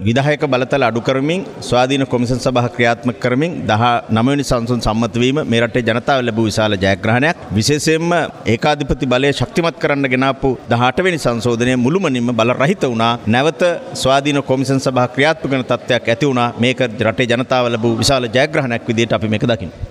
විදායක බලතල අඩු කරමින් ස්වාධීන කොමිසන් සභහ ක්‍රියාත්මක කරමින් දහ නමවැනි සංසුන් සම්මතවීම මේ රටේ ජනතාව ලැබූ විශාල ජයග්‍රහණයක්. විශේෂයෙන්ම ඒකාධිපති බලය ශක්තිමත් කරන්න ගෙනාපු දහටවෙනි සංශෝධනය මුළුමනින්ම බල රහිත වුණා. නැවත ස්වාධීන කොමිසන් සභහ ක්‍රියාත්මක කරන තත්ත්වයක් ඇති වුණා. මේක රටේ ජනතාව ලැබූ විශාල ජයග්‍රහණයක් විදිහට අපි මේක දකිනවා